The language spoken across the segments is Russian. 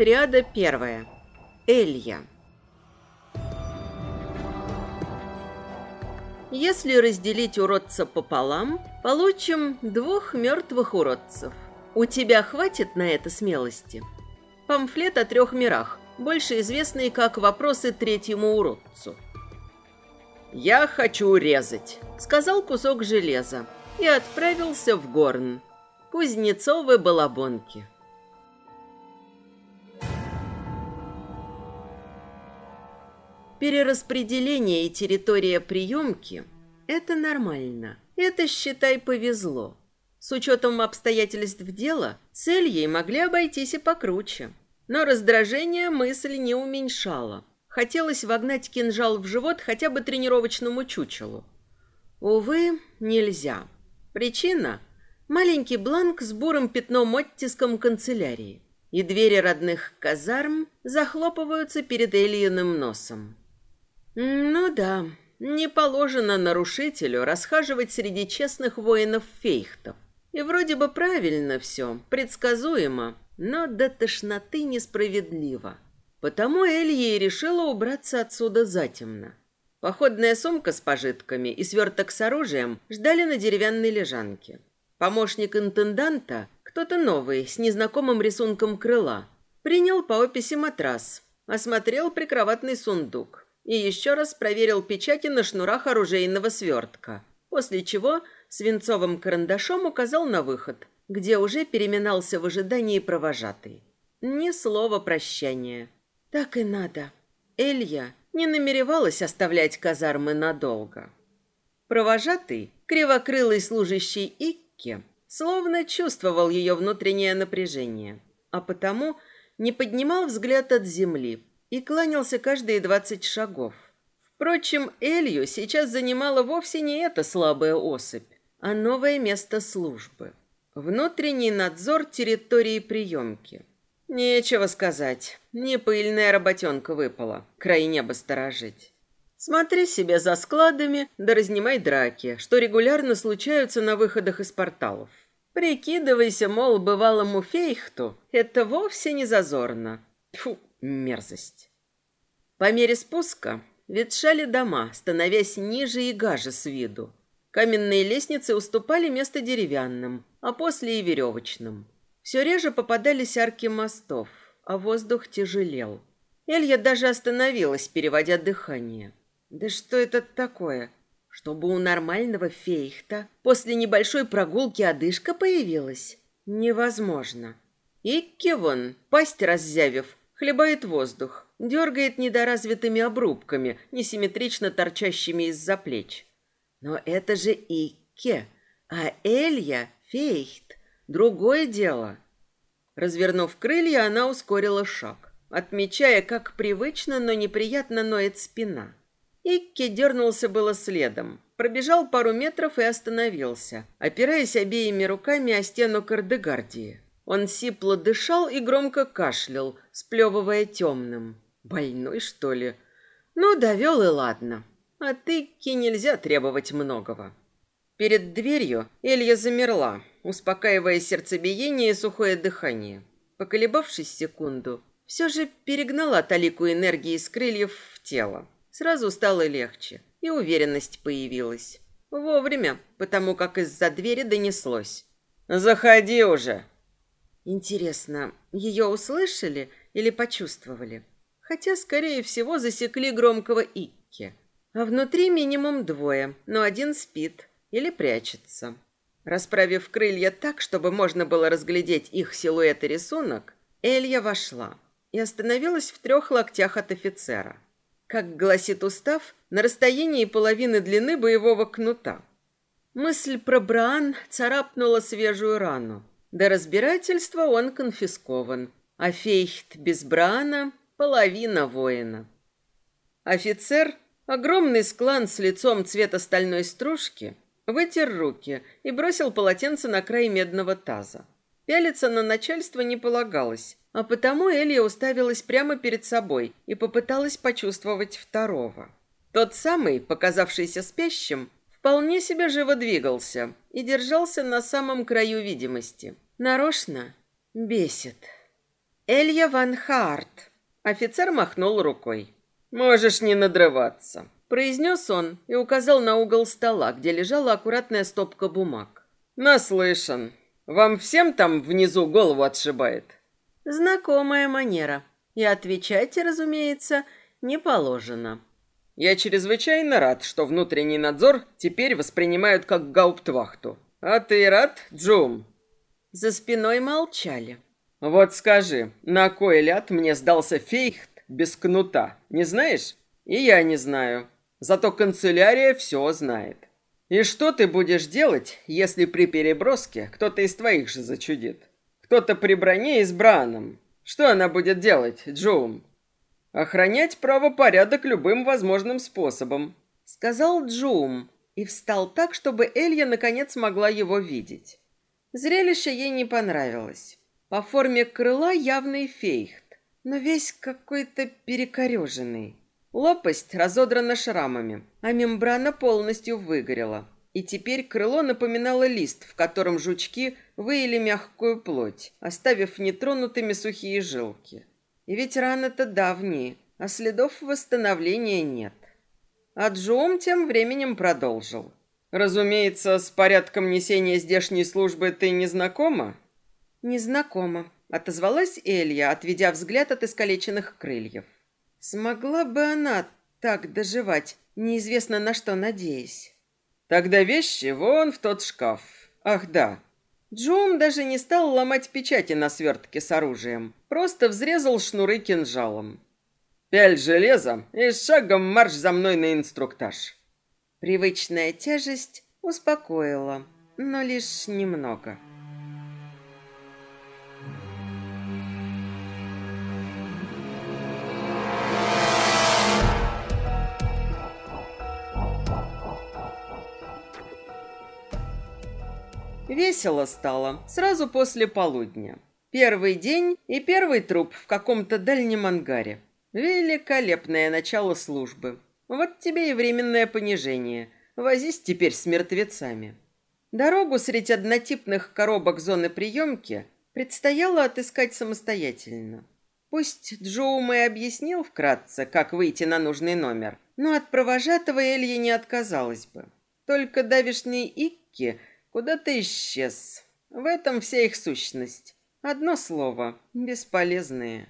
Триада первая. Элья. Если разделить уродца пополам, получим двух мертвых уродцев. У тебя хватит на это смелости? Памфлет о трех мирах, больше известный как «Вопросы третьему уродцу». «Я хочу резать», — сказал кусок железа и отправился в горн. Кузнецовы балабонки. Перераспределение и территория приемки – это нормально. Это, считай, повезло. С учетом обстоятельств дела, с Ильей могли обойтись и покруче. Но раздражение мысль не уменьшала. Хотелось вогнать кинжал в живот хотя бы тренировочному чучелу. Увы, нельзя. Причина – маленький бланк с бурым пятном оттиском канцелярии. И двери родных казарм захлопываются перед Ильиным носом. Ну да, не положено нарушителю расхаживать среди честных воинов-фейхтов. И вроде бы правильно все, предсказуемо, но до тошноты несправедливо. Потому Элья и решила убраться отсюда затемно. Походная сумка с пожитками и сверток с оружием ждали на деревянной лежанке. Помощник интенданта, кто-то новый, с незнакомым рисунком крыла, принял по описи матрас, осмотрел прикроватный сундук и еще раз проверил печати на шнурах оружейного свертка, после чего свинцовым карандашом указал на выход, где уже переминался в ожидании провожатый. Ни слова прощания. Так и надо. Элья не намеревалась оставлять казармы надолго. Провожатый, кривокрылый служащий Икке, словно чувствовал ее внутреннее напряжение, а потому не поднимал взгляд от земли, и кланялся каждые двадцать шагов. Впрочем, Элью сейчас занимала вовсе не эта слабая особь, а новое место службы. Внутренний надзор территории приемки. Нечего сказать, не пыльная работенка выпала, край неба сторожить. Смотри себе за складами, да разнимай драки, что регулярно случаются на выходах из порталов. Прикидывайся, мол, бывалому фейхту, это вовсе не зазорно. Фу, Мерзость. По мере спуска ветшали дома, становясь ниже и гаже с виду. Каменные лестницы уступали место деревянным, а после и веревочным. Все реже попадались арки мостов, а воздух тяжелел. Элья даже остановилась, переводя дыхание. Да что это такое? Чтобы у нормального фейхта после небольшой прогулки одышка появилась? Невозможно. И Кевон, пасть раззявив, Хлебает воздух, дергает недоразвитыми обрубками, несимметрично торчащими из-за плеч. Но это же Икке, а Элья — Фейхт. Другое дело. Развернув крылья, она ускорила шаг, отмечая, как привычно, но неприятно ноет спина. Икки дернулся было следом, пробежал пару метров и остановился, опираясь обеими руками о стену Кардегардии. Он сипло дышал и громко кашлял, сплевывая темным. Больной, что ли? Ну, довел и ладно. От Икки нельзя требовать многого. Перед дверью Элья замерла, успокаивая сердцебиение и сухое дыхание. Поколебавшись секунду, все же перегнала талику энергии из крыльев в тело. Сразу стало легче, и уверенность появилась. Вовремя, потому как из-за двери донеслось. «Заходи уже!» Интересно, ее услышали или почувствовали? Хотя, скорее всего, засекли громкого Икки. А внутри минимум двое, но один спит или прячется. Расправив крылья так, чтобы можно было разглядеть их силуэт и рисунок, Элья вошла и остановилась в трех локтях от офицера. Как гласит устав, на расстоянии половины длины боевого кнута. Мысль про Браан царапнула свежую рану. До разбирательства он конфискован, а фейхт без брана – половина воина. Офицер, огромный склан с лицом цвета стальной стружки, вытер руки и бросил полотенце на край медного таза. Пялиться на начальство не полагалось, а потому Элия уставилась прямо перед собой и попыталась почувствовать второго. Тот самый, показавшийся спящим, вполне себе живо двигался и держался на самом краю видимости. Нарочно бесит. Элья Ван Харт. Офицер махнул рукой. «Можешь не надрываться», – произнес он и указал на угол стола, где лежала аккуратная стопка бумаг. «Наслышан. Вам всем там внизу голову отшибает?» Знакомая манера. И отвечать, разумеется, не положено. Я чрезвычайно рад, что внутренний надзор теперь воспринимают как гауптвахту. А ты рад, Джум? За спиной молчали. Вот скажи, на кой ляд мне сдался фейхт без кнута, не знаешь? И я не знаю. Зато канцелярия все знает. И что ты будешь делать, если при переброске кто-то из твоих же зачудит? Кто-то при броне и с Браном? Что она будет делать, Джоум? Охранять правопорядок любым возможным способом, сказал Джоум и встал так, чтобы Элья наконец могла его видеть. Зрелище ей не понравилось. По форме крыла явный фейхт, но весь какой-то перекореженный. Лопасть разодрана шрамами, а мембрана полностью выгорела. И теперь крыло напоминало лист, в котором жучки выели мягкую плоть, оставив нетронутыми сухие жилки. И ведь раны-то давние, а следов восстановления нет. А Джоум тем временем продолжил. «Разумеется, с порядком несения здешней службы ты не знакома?» «Незнакомо», — отозвалась Элья, отведя взгляд от искалеченных крыльев. «Смогла бы она так доживать, неизвестно на что надеясь». «Тогда вещи вон в тот шкаф. Ах да». Джум даже не стал ломать печати на свертке с оружием, просто взрезал шнуры кинжалом. «Пяль железа и шагом марш за мной на инструктаж». Привычная тяжесть успокоила, но лишь немного. Весело стало сразу после полудня. Первый день и первый труп в каком-то дальнем ангаре. Великолепное начало службы. Вот тебе и временное понижение. Возись теперь с мертвецами. Дорогу среди однотипных коробок зоны приемки предстояло отыскать самостоятельно. Пусть Джоум и объяснил вкратце, как выйти на нужный номер, но от провожатого Элья не отказалась бы. Только давишний Икки Куда-то исчез. В этом вся их сущность. Одно слово – бесполезные.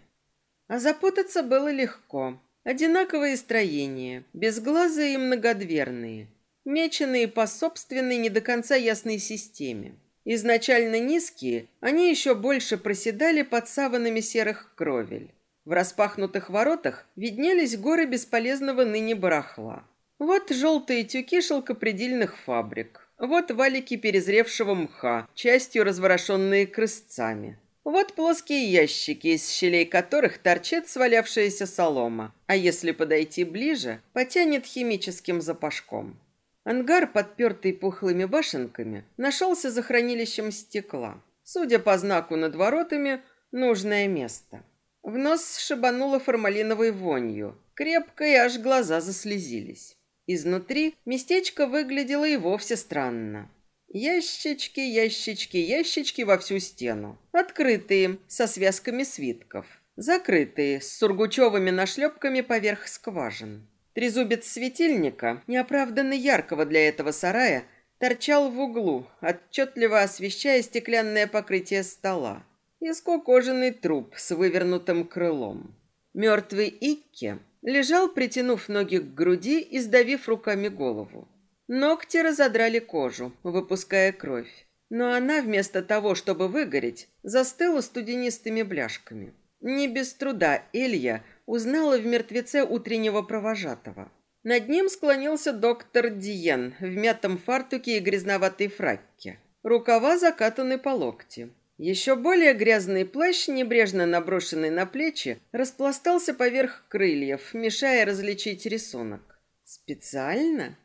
А запутаться было легко. Одинаковые строения, безглазые и многодверные, меченые по собственной не до конца ясной системе. Изначально низкие, они еще больше проседали под саванами серых кровель. В распахнутых воротах виднелись горы бесполезного ныне барахла. Вот желтые тюки шелкопредельных фабрик, вот валики перезревшего мха, частью разворошенные крысцами. Вот плоские ящики, из щелей которых торчит свалявшаяся солома, а если подойти ближе, потянет химическим запашком. Ангар, подпертый пухлыми башенками, нашелся за хранилищем стекла. Судя по знаку над воротами, нужное место. В нос шибануло формалиновой вонью. Крепко и аж глаза заслезились. Изнутри местечко выглядело и вовсе странно. Ящички, ящички, ящички во всю стену. Открытые, со связками свитков. Закрытые, с сургучевыми нашлепками поверх скважин. Трезубец светильника, неоправданно яркого для этого сарая, торчал в углу, отчетливо освещая стеклянное покрытие стола. И скукоженный труп с вывернутым крылом. Мертвый Икки Лежал, притянув ноги к груди и сдавив руками голову. Ногти разодрали кожу, выпуская кровь. Но она, вместо того, чтобы выгореть, застыла студенистыми бляшками. Не без труда Илья узнала в мертвеце утреннего провожатого. Над ним склонился доктор Диен в мятом фартуке и грязноватой фракке. Рукава закатаны по локти. Еще более грязный плащ, небрежно наброшенный на плечи, распластался поверх крыльев, мешая различить рисунок. Специально?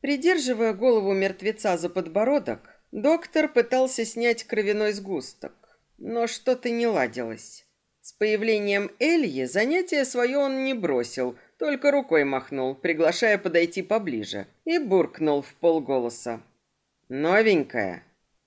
Придерживая голову мертвеца за подбородок, доктор пытался снять кровяной сгусток, но что-то не ладилось. С появлением Эльи занятие свое он не бросил, только рукой махнул, приглашая подойти поближе, и буркнул в полголоса. «Новенькая».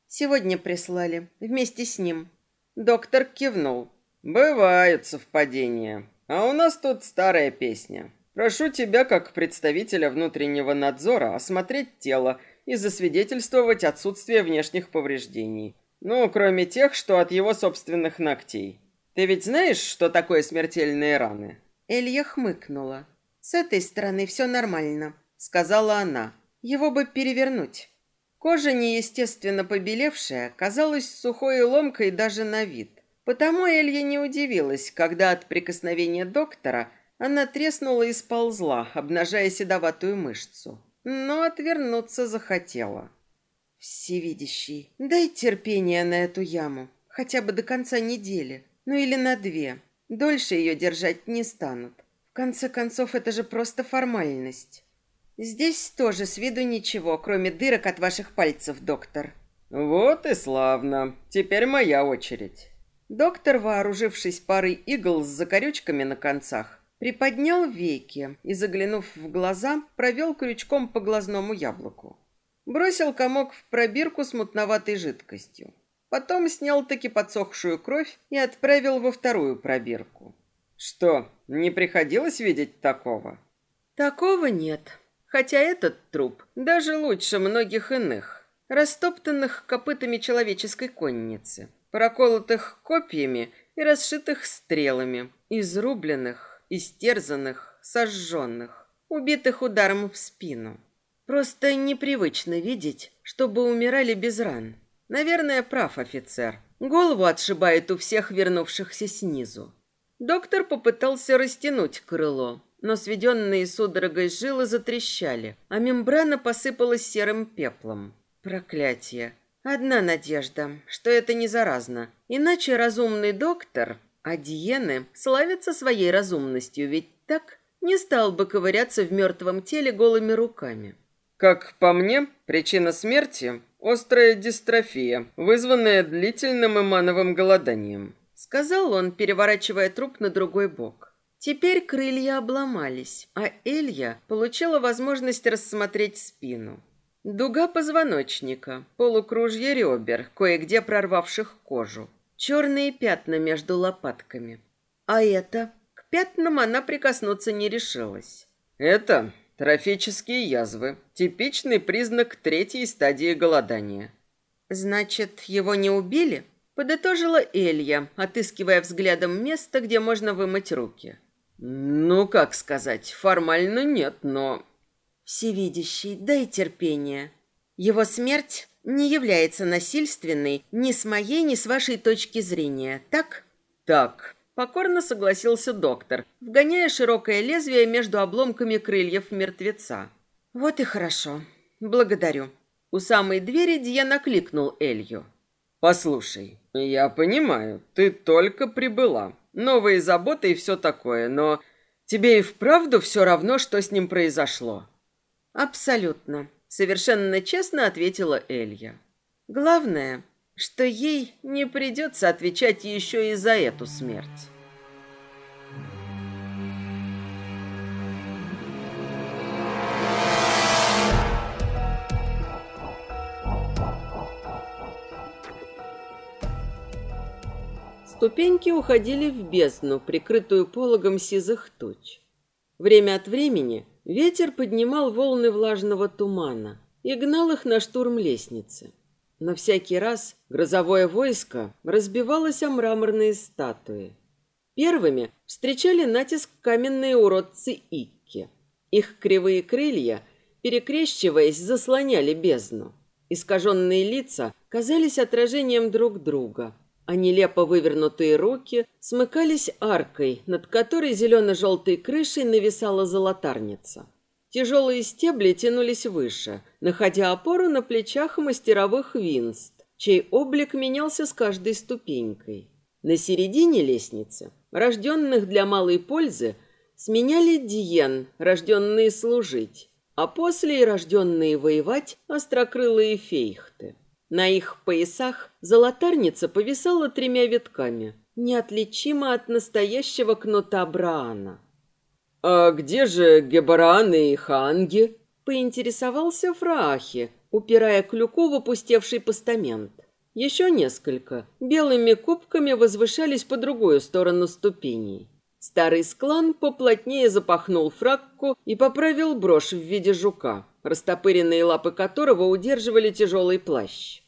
Сегодня прислали, вместе с ним. Доктор кивнул. Бывают совпадения. А у нас тут старая песня. Прошу тебя, как представителя внутреннего надзора, осмотреть тело и засвидетельствовать отсутствие внешних повреждений. Ну, кроме тех, что от его собственных ногтей. Ты ведь знаешь, что такое смертельные раны? Элья хмыкнула. С этой стороны все нормально, сказала она. Его бы перевернуть. Кожа, неестественно побелевшая, казалась сухой и ломкой даже на вид. Потому Элья не удивилась, когда от прикосновения доктора она треснула и сползла, обнажая седоватую мышцу. Но отвернуться захотела. «Всевидящий, дай терпения на эту яму, хотя бы до конца недели, ну или на две. Дольше ее держать не станут. В конце концов, это же просто формальность. Здесь тоже с виду ничего, кроме дырок от ваших пальцев, доктор». «Вот и славно. Теперь моя очередь». Доктор, вооружившись парой игл с закорючками на концах, приподнял веки и, заглянув в глаза, провел крючком по глазному яблоку. Бросил комок в пробирку с мутноватой жидкостью. Потом снял таки подсохшую кровь и отправил во вторую пробирку. Что, не приходилось видеть такого? Такого нет. Хотя этот труп даже лучше многих иных, растоптанных копытами человеческой конницы проколотых копьями и расшитых стрелами, изрубленных, истерзанных, сожженных, убитых ударом в спину. Просто непривычно видеть, чтобы умирали без ран. Наверное, прав офицер. Голову отшибает у всех вернувшихся снизу. Доктор попытался растянуть крыло, но сведенные судорогой жилы затрещали, а мембрана посыпалась серым пеплом. Проклятие! Одна надежда, что это не заразно. Иначе разумный доктор, а Диены славится своей разумностью, ведь так не стал бы ковыряться в мертвом теле голыми руками. Как по мне, причина смерти – острая дистрофия, вызванная длительным имановым голоданием. Сказал он, переворачивая труп на другой бок. Теперь крылья обломались, а Элья получила возможность рассмотреть спину. Дуга позвоночника, полукружье ребер, кое-где прорвавших кожу. Черные пятна между лопатками. А это? К пятнам она прикоснуться не решилась. Это трофические язвы. Типичный признак третьей стадии голодания. Значит, его не убили? Подытожила Элья, отыскивая взглядом место, где можно вымыть руки. Ну, как сказать, формально нет, но Всевидящий, дай терпение. Его смерть не является насильственной ни с моей, ни с вашей точки зрения, так? Так, покорно согласился доктор, вгоняя широкое лезвие между обломками крыльев мертвеца. Вот и хорошо. Благодарю. У самой двери Дьян накликнул Элью. Послушай, я понимаю, ты только прибыла. Новые заботы и все такое, но тебе и вправду все равно, что с ним произошло. Абсолютно, совершенно честно ответила Элья. Главное, что ей не придется отвечать еще и за эту смерть. Ступеньки уходили в бездну, прикрытую пологом сизых туч. Время от времени Ветер поднимал волны влажного тумана и гнал их на штурм лестницы. Но всякий раз грозовое войско разбивалось о мраморные статуи. Первыми встречали натиск каменные уродцы Икки. Их кривые крылья, перекрещиваясь, заслоняли бездну. Искаженные лица казались отражением друг друга, а нелепо вывернутые руки смыкались аркой, над которой зелено-желтой крышей нависала золотарница. Тяжелые стебли тянулись выше, находя опору на плечах мастеровых винст, чей облик менялся с каждой ступенькой. На середине лестницы, рожденных для малой пользы, сменяли диен, рожденные служить, а после и рожденные воевать острокрылые фейхты. На их поясах золотарница повисала тремя витками, неотличимо от настоящего кнута Браана. «А где же Гебараны и Ханги?» — поинтересовался Фраахи, упирая клюку в опустевший постамент. Еще несколько белыми кубками возвышались по другую сторону ступеней. Старый склон поплотнее запахнул фракку и поправил брошь в виде жука, растопыренные лапы которого удерживали тяжелый плащ.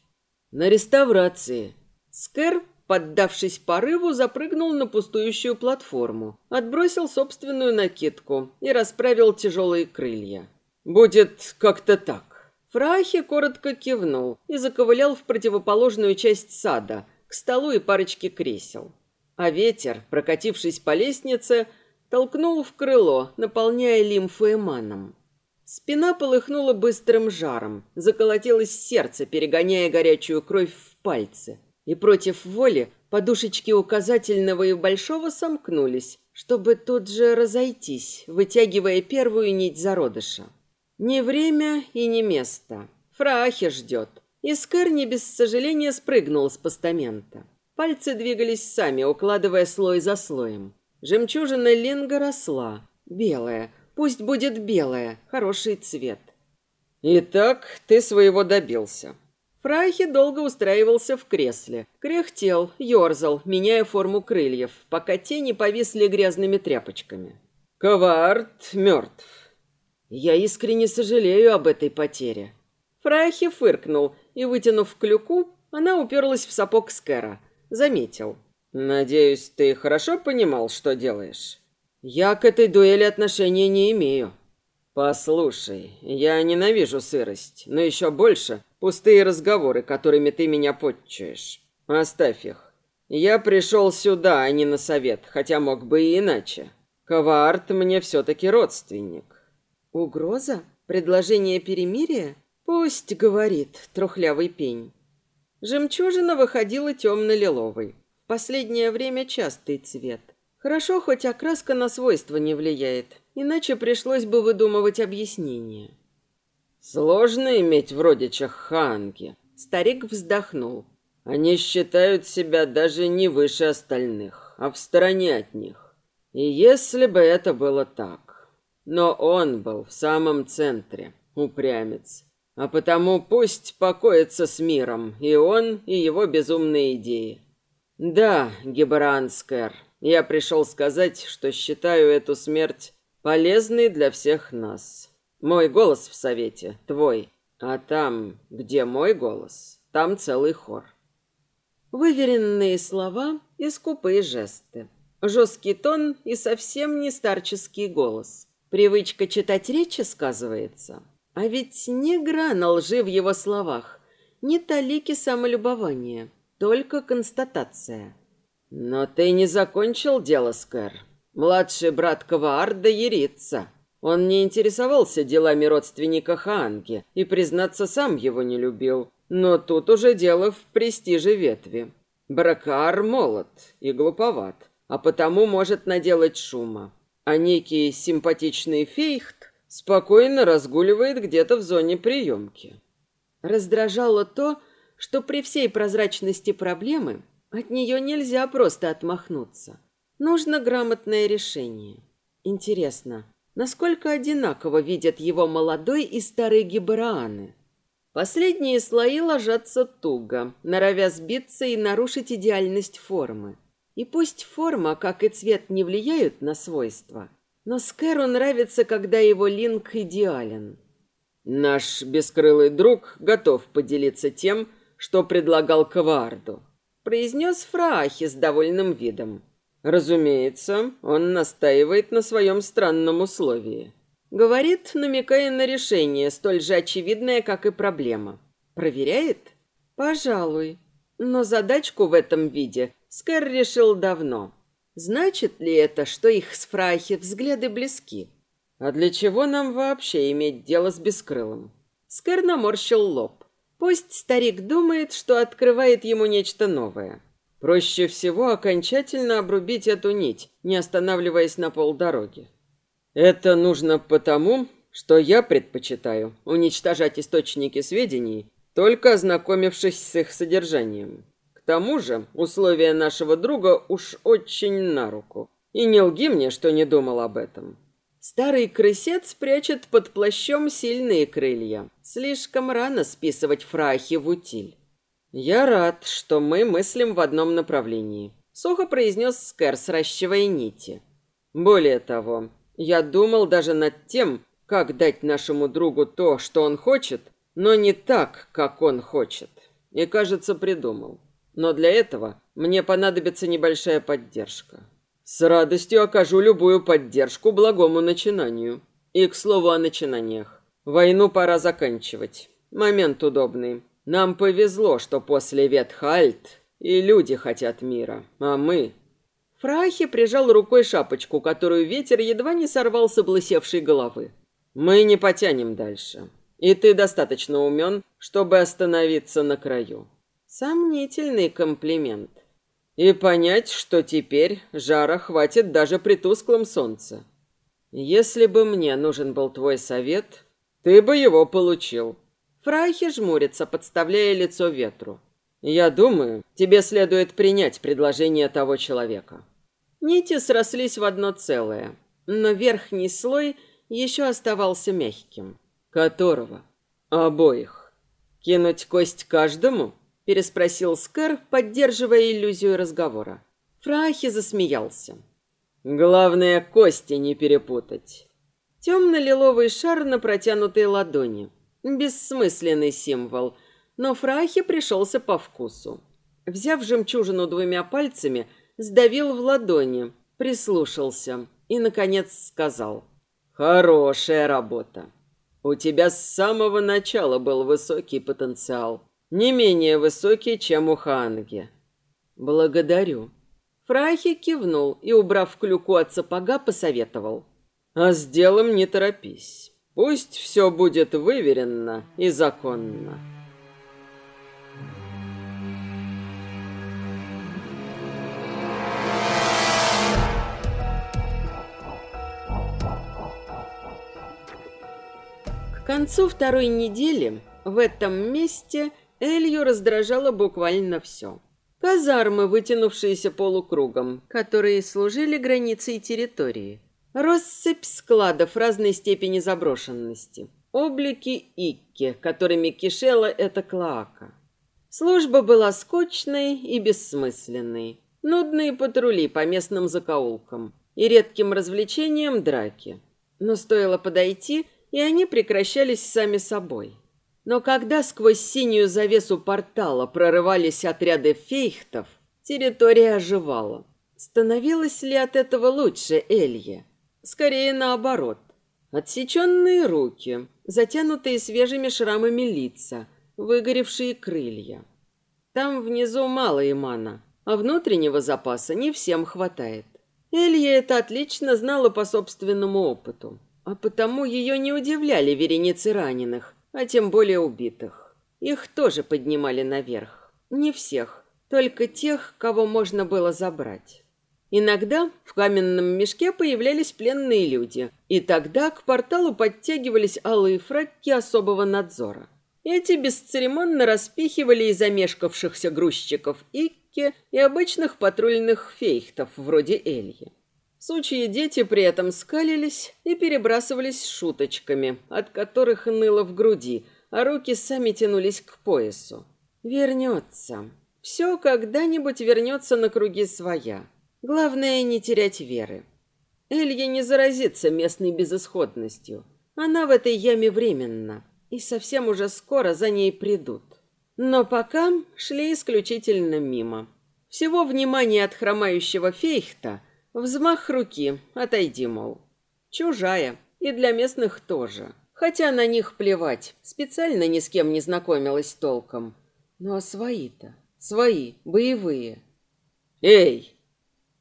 На реставрации. Скэр, поддавшись порыву, запрыгнул на пустующую платформу, отбросил собственную накидку и расправил тяжелые крылья. «Будет как-то так». Фрахи коротко кивнул и заковылял в противоположную часть сада, к столу и парочке кресел а ветер, прокатившись по лестнице, толкнул в крыло, наполняя лимфу эманом. Спина полыхнула быстрым жаром, заколотилось сердце, перегоняя горячую кровь в пальцы. И против воли подушечки указательного и большого сомкнулись, чтобы тут же разойтись, вытягивая первую нить зародыша. Не время и не место. Фраахе ждет. Искар не без сожаления спрыгнул с постамента. Пальцы двигались сами, укладывая слой за слоем. Жемчужина линга росла. Белая. Пусть будет белая. Хороший цвет. «Итак, ты своего добился». Фрайхи долго устраивался в кресле. Кряхтел, ерзал, меняя форму крыльев, пока тени повисли грязными тряпочками. «Ковард мертв». «Я искренне сожалею об этой потере». Фрайхи фыркнул, и, вытянув клюку, она уперлась в сапог Скэра – заметил. «Надеюсь, ты хорошо понимал, что делаешь?» «Я к этой дуэли отношения не имею». «Послушай, я ненавижу сырость, но еще больше пустые разговоры, которыми ты меня подчуешь. Оставь их. Я пришел сюда, а не на совет, хотя мог бы и иначе. Каваарт мне все-таки родственник». «Угроза? Предложение перемирия? Пусть говорит, трухлявый пень». Жемчужина выходила темно-лиловой. В последнее время частый цвет. Хорошо, хоть окраска на свойства не влияет, иначе пришлось бы выдумывать объяснение. Сложно иметь в родичах. Старик вздохнул. Они считают себя даже не выше остальных, а в стороне от них. И если бы это было так. Но он был в самом центре, упрямец. А потому пусть покоится с миром и он, и его безумные идеи. Да, Гибранскер, я пришел сказать, что считаю эту смерть полезной для всех нас. Мой голос в совете, твой. А там, где мой голос, там целый хор. Выверенные слова и скупые жесты. Жесткий тон и совсем не старческий голос. Привычка читать речи сказывается. А ведь не грана лжи в его словах, не талики самолюбования, только констатация. Но ты не закончил дело, Скэр. Младший брат Каваарда ерится. Он не интересовался делами родственника Хаанги и, признаться, сам его не любил. Но тут уже дело в престиже ветви. Бракар молод и глуповат, а потому может наделать шума. А некий симпатичный фейхт спокойно разгуливает где-то в зоне приемки. Раздражало то, что при всей прозрачности проблемы от нее нельзя просто отмахнуться. Нужно грамотное решение. Интересно, насколько одинаково видят его молодой и старый гибрааны? Последние слои ложатся туго, норовя сбиться и нарушить идеальность формы. И пусть форма, как и цвет, не влияют на свойства – но Скэру нравится, когда его линк идеален. Наш бескрылый друг готов поделиться тем, что предлагал Каварду, произнес Фраахи с довольным видом. Разумеется, он настаивает на своем странном условии. Говорит, намекая на решение, столь же очевидное, как и проблема. Проверяет? Пожалуй. Но задачку в этом виде Скэр решил давно. Значит ли это, что их с Фрайхи взгляды близки? А для чего нам вообще иметь дело с Бескрылым? Скэр наморщил лоб. Пусть старик думает, что открывает ему нечто новое. Проще всего окончательно обрубить эту нить, не останавливаясь на полдороги. Это нужно потому, что я предпочитаю уничтожать источники сведений, только ознакомившись с их содержанием тому же, условия нашего друга уж очень на руку. И не лги мне, что не думал об этом. Старый крысец прячет под плащом сильные крылья. Слишком рано списывать фрахи в утиль. Я рад, что мы мыслим в одном направлении, сухо произнес Скэр, сращивая нити. Более того, я думал даже над тем, как дать нашему другу то, что он хочет, но не так, как он хочет. И, кажется, придумал. Но для этого мне понадобится небольшая поддержка. С радостью окажу любую поддержку благому начинанию. И, к слову, о начинаниях. Войну пора заканчивать. Момент удобный. Нам повезло, что после Ветхальт и люди хотят мира, а мы... Фрахи прижал рукой шапочку, которую ветер едва не сорвал с облысевшей головы. Мы не потянем дальше. И ты достаточно умен, чтобы остановиться на краю. Сомнительный комплимент. И понять, что теперь жара хватит даже при тусклом солнце. Если бы мне нужен был твой совет, ты бы его получил. Фрайхи жмурится, подставляя лицо ветру. «Я думаю, тебе следует принять предложение того человека». Нити срослись в одно целое, но верхний слой еще оставался мягким. «Которого?» «Обоих». «Кинуть кость каждому?» – переспросил Скар, поддерживая иллюзию разговора. Фрахи засмеялся. «Главное, кости не перепутать». Темно-лиловый шар на протянутой ладони – Бессмысленный символ, но Фрахе пришелся по вкусу. Взяв жемчужину двумя пальцами, сдавил в ладони, прислушался и, наконец, сказал. «Хорошая работа. У тебя с самого начала был высокий потенциал. Не менее высокий, чем у Ханги». «Благодарю». Фрахи кивнул и, убрав клюку от сапога, посоветовал. «А с делом не торопись. Пусть все будет выверено и законно. К концу второй недели в этом месте Элью раздражало буквально все. Казармы, вытянувшиеся полукругом, которые служили границей территории – Россыпь складов разной степени заброшенности. Облики Икки, которыми кишела эта клоака. Служба была скучной и бессмысленной. Нудные патрули по местным закоулкам и редким развлечениям драки. Но стоило подойти, и они прекращались сами собой. Но когда сквозь синюю завесу портала прорывались отряды фейхтов, территория оживала. Становилось ли от этого лучше Элье? Скорее наоборот. Отсеченные руки, затянутые свежими шрамами лица, выгоревшие крылья. Там внизу мало имана, а внутреннего запаса не всем хватает. Элья это отлично знала по собственному опыту, а потому ее не удивляли вереницы раненых, а тем более убитых. Их тоже поднимали наверх. Не всех, только тех, кого можно было забрать. Иногда в каменном мешке появлялись пленные люди, и тогда к порталу подтягивались алые фраки особого надзора. Эти бесцеремонно распихивали и замешкавшихся грузчиков Икки и обычных патрульных фейхтов вроде Эльи. Сучьи дети при этом скалились и перебрасывались шуточками, от которых ныло в груди, а руки сами тянулись к поясу. Вернется. Все когда-нибудь вернется на круги своя. Главное не терять веры. Элья не заразится местной безысходностью. Она в этой яме временно, и совсем уже скоро за ней придут. Но пока шли исключительно мимо. Всего внимания от хромающего фейхта, взмах руки, отойди, мол. Чужая, и для местных тоже. Хотя на них плевать, специально ни с кем не знакомилась толком. Но свои-то, свои, боевые. «Эй!»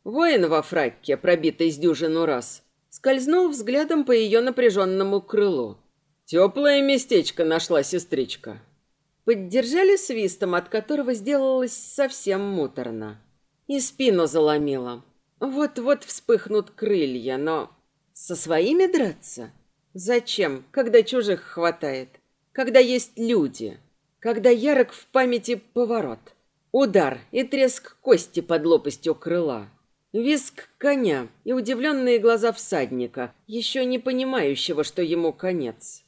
Воин во фракке, пробитый с дюжину раз, скользнул взглядом по ее напряженному крылу. Теплое местечко нашла сестричка. Поддержали свистом, от которого сделалось совсем муторно. И спину заломило. Вот-вот вспыхнут крылья, но... Со своими драться? Зачем, когда чужих хватает? Когда есть люди? Когда ярок в памяти поворот? Удар и треск кости под лопастью крыла. Виск коня и удивленные глаза всадника, еще не понимающего, что ему конец.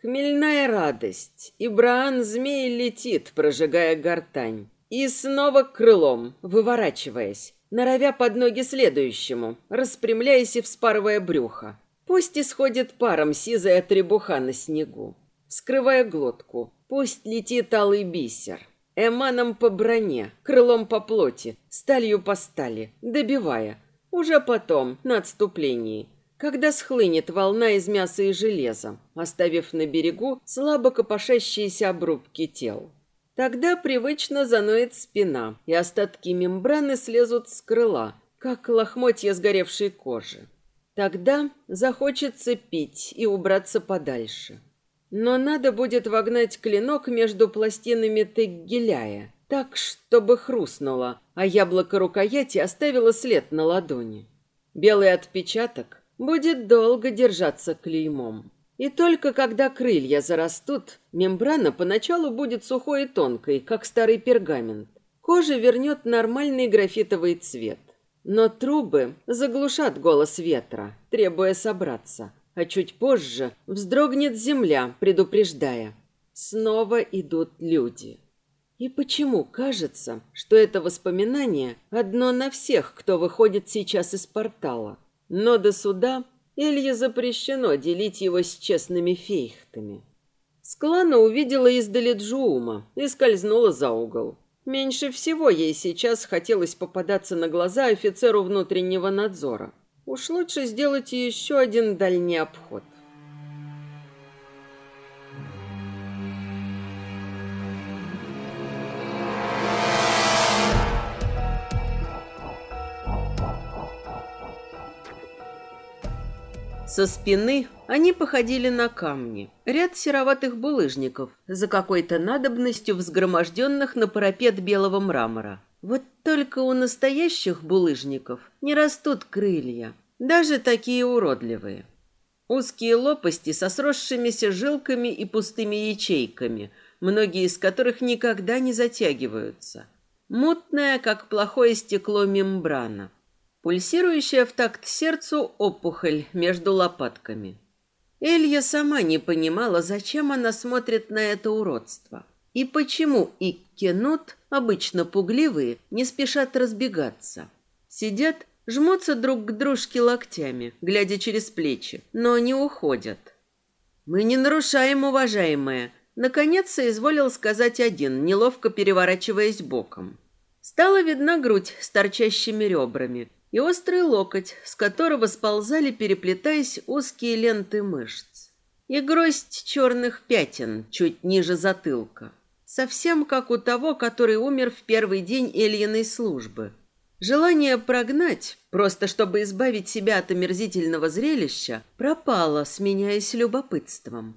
Хмельная радость, и Браан-змей летит, прожигая гортань. И снова крылом, выворачиваясь, норовя под ноги следующему, распрямляясь и вспарывая брюхо. Пусть исходит паром сизая требуха на снегу, вскрывая глотку. Пусть летит алый бисер. Эманом по броне, крылом по плоти, сталью по стали, добивая. Уже потом, на отступлении, когда схлынет волна из мяса и железа, оставив на берегу слабо копошащиеся обрубки тел. Тогда привычно заноет спина, и остатки мембраны слезут с крыла, как лохмотья сгоревшей кожи. Тогда захочется пить и убраться подальше. Но надо будет вогнать клинок между пластинами Теггеляя, так, чтобы хрустнуло, а яблоко рукояти оставило след на ладони. Белый отпечаток будет долго держаться клеймом. И только когда крылья зарастут, мембрана поначалу будет сухой и тонкой, как старый пергамент. Кожа вернет нормальный графитовый цвет. Но трубы заглушат голос ветра, требуя собраться. А чуть позже вздрогнет земля, предупреждая. Снова идут люди. И почему кажется, что это воспоминание одно на всех, кто выходит сейчас из портала? Но до суда Илье запрещено делить его с честными фейхтами. Склана увидела издали Джуума и скользнула за угол. Меньше всего ей сейчас хотелось попадаться на глаза офицеру внутреннего надзора. Уж лучше сделать еще один дальний обход. Со спины они походили на камни. Ряд сероватых булыжников, за какой-то надобностью взгроможденных на парапет белого мрамора. Вот только у настоящих булыжников не растут крылья, даже такие уродливые. Узкие лопасти со сросшимися жилками и пустыми ячейками, многие из которых никогда не затягиваются. Мутная, как плохое стекло мембрана пульсирующая в такт сердцу опухоль между лопатками. Элья сама не понимала, зачем она смотрит на это уродство. И почему Иккенут, обычно пугливые, не спешат разбегаться. Сидят, жмутся друг к дружке локтями, глядя через плечи, но не уходят. «Мы не нарушаем, уважаемая», — наконец соизволил сказать один, неловко переворачиваясь боком. Стала видна грудь с торчащими ребрами, и острый локоть, с которого сползали, переплетаясь узкие ленты мышц. И гроздь черных пятен чуть ниже затылка. Совсем как у того, который умер в первый день Эльиной службы. Желание прогнать, просто чтобы избавить себя от омерзительного зрелища, пропало, сменяясь любопытством.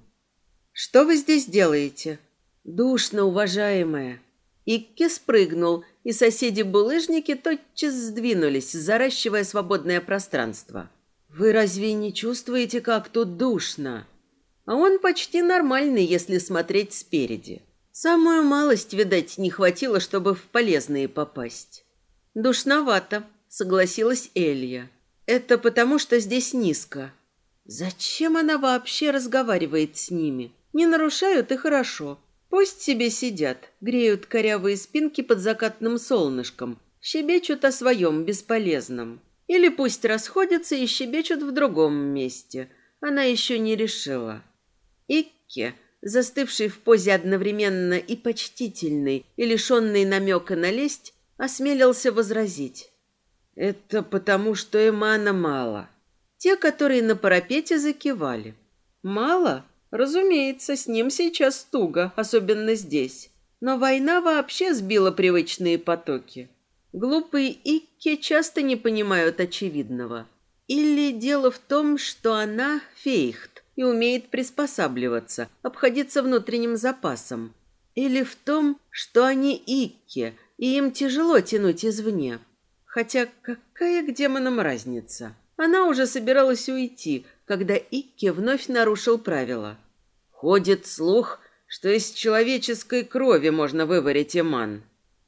«Что вы здесь делаете?» «Душно, уважаемая». Икки спрыгнул и соседи-булыжники тотчас сдвинулись, заращивая свободное пространство. «Вы разве не чувствуете, как тут душно?» А он почти нормальный, если смотреть спереди. Самую малость, видать, не хватило, чтобы в полезные попасть. «Душновато», — согласилась Элья. «Это потому, что здесь низко». Зачем она вообще разговаривает с ними? Не нарушают и хорошо. Пусть себе сидят, греют корявые спинки под закатным солнышком, щебечут о своем бесполезном. Или пусть расходятся и щебечут в другом месте. Она еще не решила. Икке, застывший в позе одновременно и почтительный, и лишенный намека на лесть, осмелился возразить. «Это потому, что Эмана мало». Те, которые на парапете закивали. «Мало?» Разумеется, с ним сейчас туго, особенно здесь. Но война вообще сбила привычные потоки. Глупые Икки часто не понимают очевидного. Или дело в том, что она фейхт и умеет приспосабливаться, обходиться внутренним запасом. Или в том, что они Икки, и им тяжело тянуть извне. Хотя какая к демонам разница? Она уже собиралась уйти, когда Икки вновь нарушил правила. Ходит слух, что из человеческой крови можно выварить эман.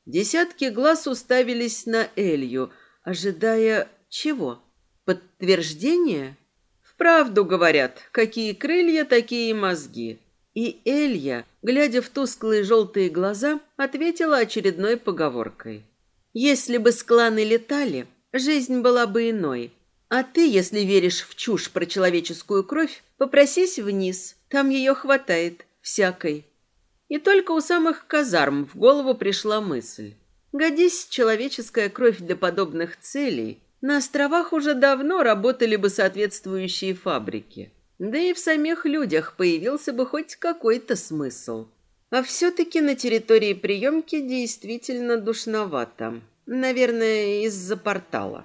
Десятки глаз уставились на Элью, ожидая чего? Подтверждения? Вправду говорят, какие крылья, такие мозги. И Элья, глядя в тусклые желтые глаза, ответила очередной поговоркой. «Если бы скланы летали, жизнь была бы иной. А ты, если веришь в чушь про человеческую кровь, попросись вниз, там ее хватает, всякой». И только у самых казарм в голову пришла мысль. Годись человеческая кровь для подобных целей, на островах уже давно работали бы соответствующие фабрики. Да и в самих людях появился бы хоть какой-то смысл. А все-таки на территории приемки действительно душновато. Наверное, из-за портала.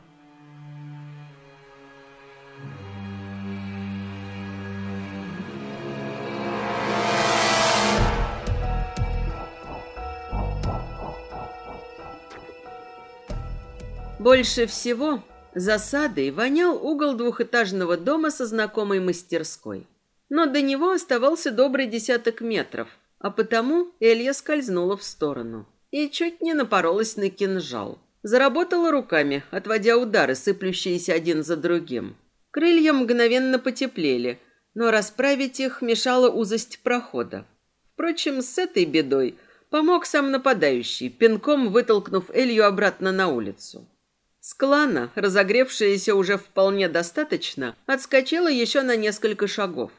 Больше всего засадой вонял угол двухэтажного дома со знакомой мастерской. Но до него оставался добрый десяток метров, а потому Элья скользнула в сторону и чуть не напоролась на кинжал. Заработала руками, отводя удары, сыплющиеся один за другим. Крылья мгновенно потеплели, но расправить их мешала узость прохода. Впрочем, с этой бедой помог сам нападающий, пинком вытолкнув Элью обратно на улицу. Склана, разогревшаяся уже вполне достаточно, отскочила еще на несколько шагов.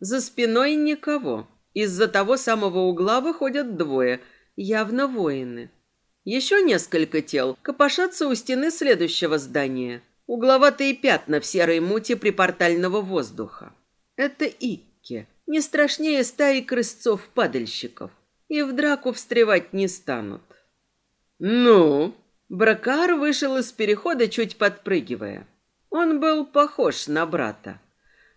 За спиной никого. Из-за того самого угла выходят двое, явно воины. Еще несколько тел копошатся у стены следующего здания. Угловатые пятна в серой муте припортального воздуха. Это Икки, не страшнее стаи крысцов-падальщиков. И в драку встревать не станут. «Ну?» Бракар вышел из перехода, чуть подпрыгивая. Он был похож на брата.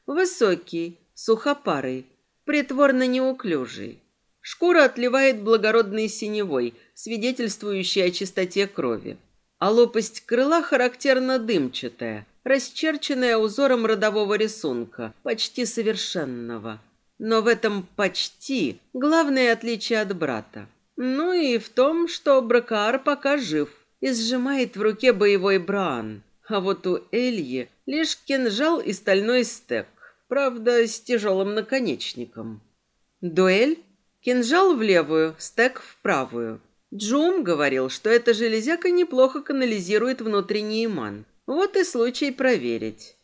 Высокий, сухопарый, притворно неуклюжий. Шкура отливает благородной синевой, свидетельствующей о чистоте крови. А лопасть крыла характерно дымчатая, расчерченная узором родового рисунка, почти совершенного. Но в этом «почти» главное отличие от брата. Ну и в том, что Бракар пока жив – и сжимает в руке боевой бран. А вот у Эльи лишь кинжал и стальной стек, правда, с тяжелым наконечником. Дуэль? Кинжал в левую, стек в правую. Джум говорил, что эта железяка неплохо канализирует внутренний иман. Вот и случай проверить.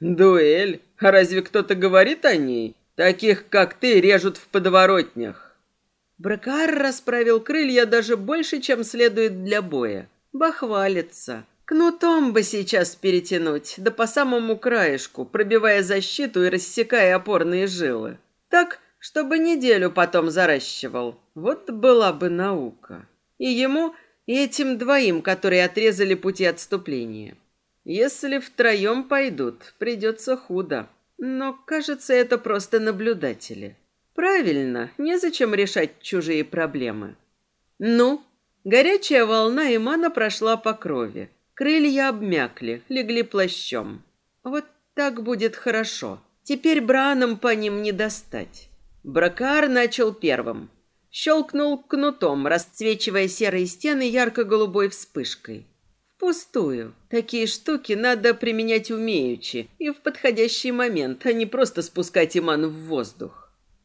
Дуэль? А разве кто-то говорит о ней? Таких, как ты, режут в подворотнях. Бракар расправил крылья даже больше, чем следует для боя. Бахвалится. Кнутом бы сейчас перетянуть, да по самому краешку, пробивая защиту и рассекая опорные жилы. Так, чтобы неделю потом заращивал. Вот была бы наука. И ему, и этим двоим, которые отрезали пути отступления. Если втроем пойдут, придется худо. Но, кажется, это просто наблюдатели. Правильно, незачем решать чужие проблемы. Ну, Горячая волна Имана прошла по крови. Крылья обмякли, легли плащом. Вот так будет хорошо. Теперь Браном по ним не достать. Бракар начал первым. Щелкнул кнутом, расцвечивая серые стены ярко-голубой вспышкой. Впустую. Такие штуки надо применять умеючи и в подходящий момент, а не просто спускать Иман в воздух.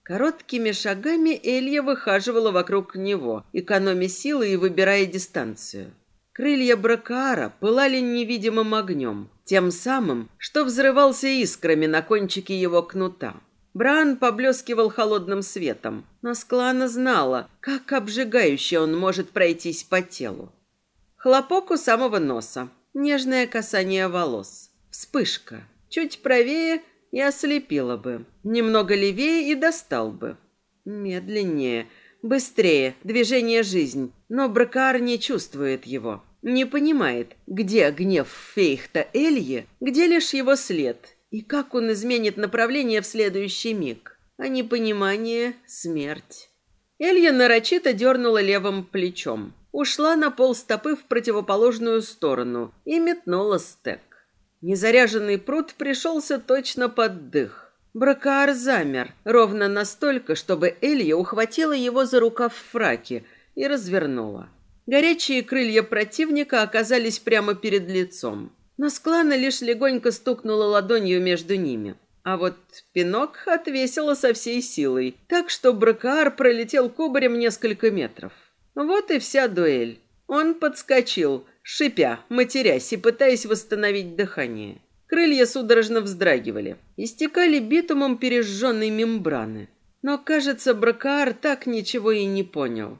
Короткими шагами Элья выхаживала вокруг него, экономя силы и выбирая дистанцию. Крылья Бракаара пылали невидимым огнем, тем самым, что взрывался искрами на кончике его кнута. Бран поблескивал холодным светом, но Склана знала, как обжигающе он может пройтись по телу. Хлопок у самого носа, нежное касание волос, вспышка. Чуть правее и ослепила бы. Немного левее и достал бы. Медленнее, быстрее, движение жизнь. Но Бракар не чувствует его. Не понимает, где гнев Фейхта Эльи, где лишь его след, и как он изменит направление в следующий миг. А непонимание — смерть. Элья нарочито дернула левым плечом, ушла на пол стопы в противоположную сторону и метнула стек. Незаряженный пруд пришелся точно под дых. Бракаар замер, ровно настолько, чтобы Элья ухватила его за рукав фраки и развернула. Горячие крылья противника оказались прямо перед лицом. Но лишь легонько стукнула ладонью между ними. А вот пинок отвесила со всей силой, так что Бракаар пролетел кубарем несколько метров. Вот и вся дуэль. Он подскочил, шипя, матерясь и пытаясь восстановить дыхание. Крылья судорожно вздрагивали, истекали битумом пережженной мембраны. Но, кажется, Бракаар так ничего и не понял.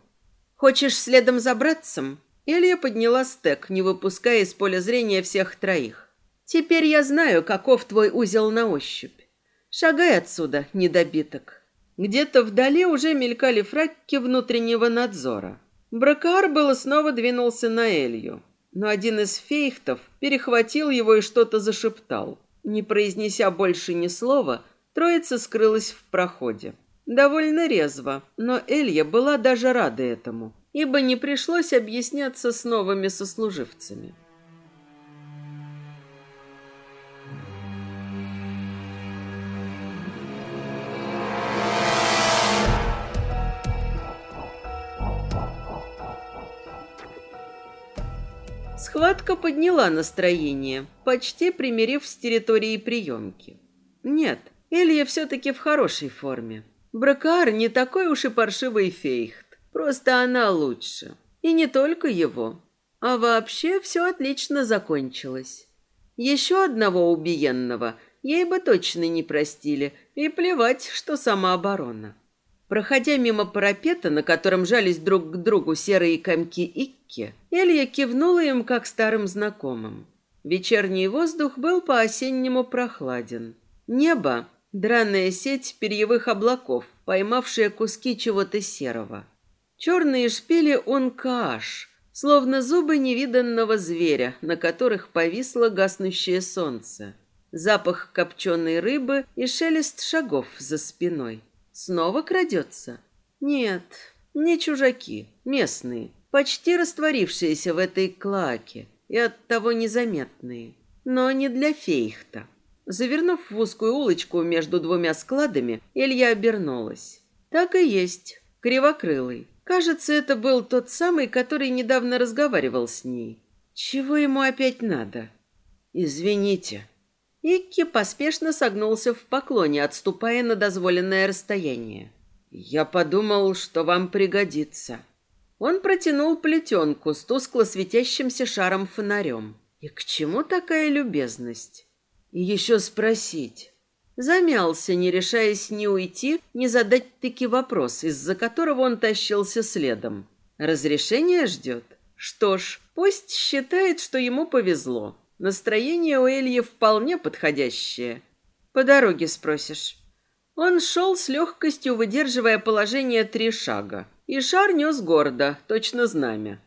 «Хочешь следом за братцем?» Илья подняла стек, не выпуская из поля зрения всех троих. «Теперь я знаю, каков твой узел на ощупь. Шагай отсюда, недобиток». Где-то вдали уже мелькали фракки внутреннего надзора. Бракаар было снова двинулся на Элью но один из фейхтов перехватил его и что-то зашептал. Не произнеся больше ни слова, троица скрылась в проходе. Довольно резво, но Элья была даже рада этому, ибо не пришлось объясняться с новыми сослуживцами. Схватка подняла настроение, почти примирив с территорией приемки. Нет, Элья все-таки в хорошей форме. Бракар не такой уж и паршивый фейхт, просто она лучше. И не только его. А вообще все отлично закончилось. Еще одного убиенного ей бы точно не простили, и плевать, что самооборона. Проходя мимо парапета, на котором жались друг к другу серые комки Икки, Элья кивнула им, как старым знакомым. Вечерний воздух был по-осеннему прохладен. Небо — драная сеть перьевых облаков, поймавшая куски чего-то серого. Черные шпили онкааш, словно зубы невиданного зверя, на которых повисло гаснущее солнце. Запах копченой рыбы и шелест шагов за спиной. Снова крадется? Нет, не чужаки, местные, почти растворившиеся в этой клаке и оттого незаметные. Но не для фейхта. Завернув в узкую улочку между двумя складами, Илья обернулась. Так и есть, кривокрылый. Кажется, это был тот самый, который недавно разговаривал с ней. Чего ему опять надо? Извините, Икки поспешно согнулся в поклоне, отступая на дозволенное расстояние. «Я подумал, что вам пригодится». Он протянул плетенку с тускло светящимся шаром-фонарем. И к чему такая любезность? И еще спросить. Замялся, не решаясь ни уйти, ни задать таки вопрос, из-за которого он тащился следом. Разрешение ждет? Что ж, пусть считает, что ему повезло. Настроение у Эльи вполне подходящее. По дороге спросишь. Он шел с легкостью, выдерживая положение три шага. И шар нес гордо, точно знамя.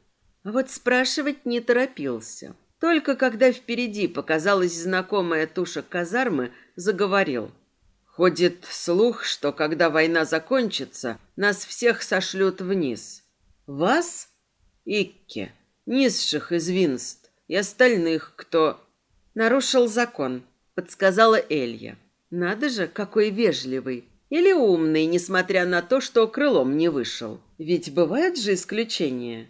А вот спрашивать не торопился. Только когда впереди показалась знакомая туша казармы, заговорил. Ходит слух, что когда война закончится, нас всех сошлют вниз. Вас? Икке, низших из Винст и остальных, кто нарушил закон, подсказала Элья. Надо же, какой вежливый. Или умный, несмотря на то, что крылом не вышел. Ведь бывают же исключения.